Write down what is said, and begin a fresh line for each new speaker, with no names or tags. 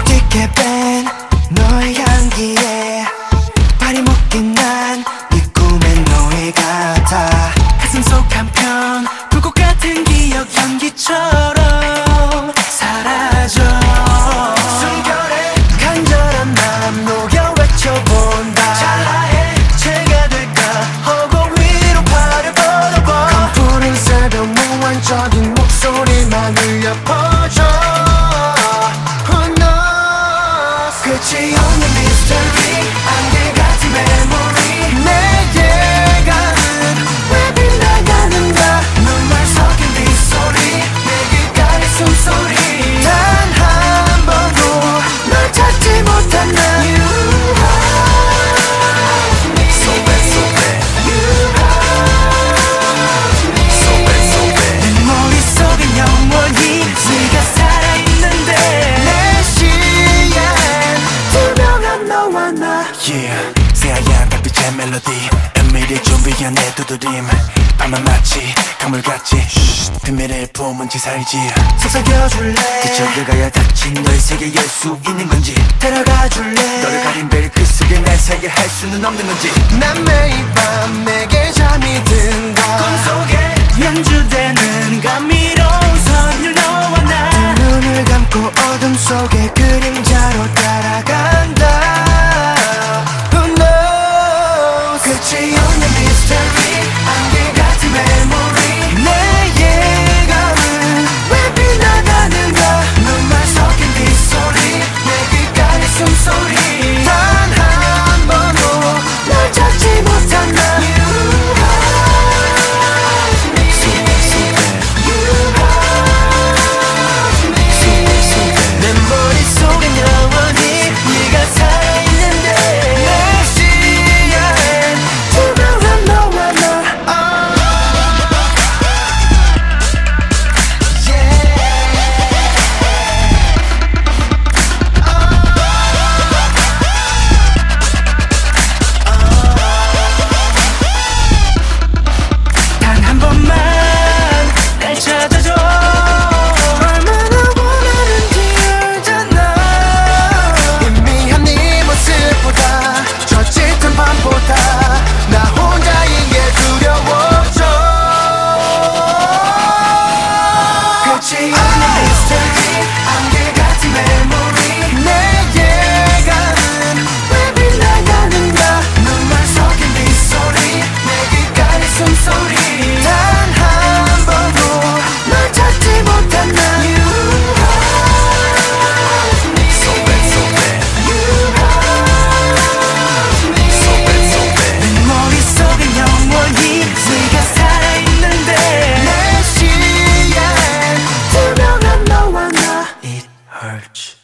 짙게 뺀 너의 향기에 발이 묶인 난네 꿈의 노예 같아 가슴 속 한편 불꽃 같은 기억 연기처럼 사라져. 숨결에 간절한 마음 녹여 외쳐본다. 찰나의 제가 될까? 허공 위로 팔을 뻗어봐. 푸른 새벽 무한적인 목소리만 울려 퍼 say oh,
yeah. 새하얀 달빛의 멜로디. 은밀히 준비한 내 두드림. 밤은 마치 강물같이. 비밀을 품은 지살지.
속삭여줄래? 그저 들가야 닥친 너의 세계 열수 있는 건지. 데려가줄래? 너를 가린 벨 끝속에 그 내 세계 할 수는 없는 건지. 난 매일 밤 내게 잠이 든다. 꿈속에 연주되는 감미로운 선율 너와 나두 눈을 감고 어둠 속의 그림자로 따라가. mystery. hurt.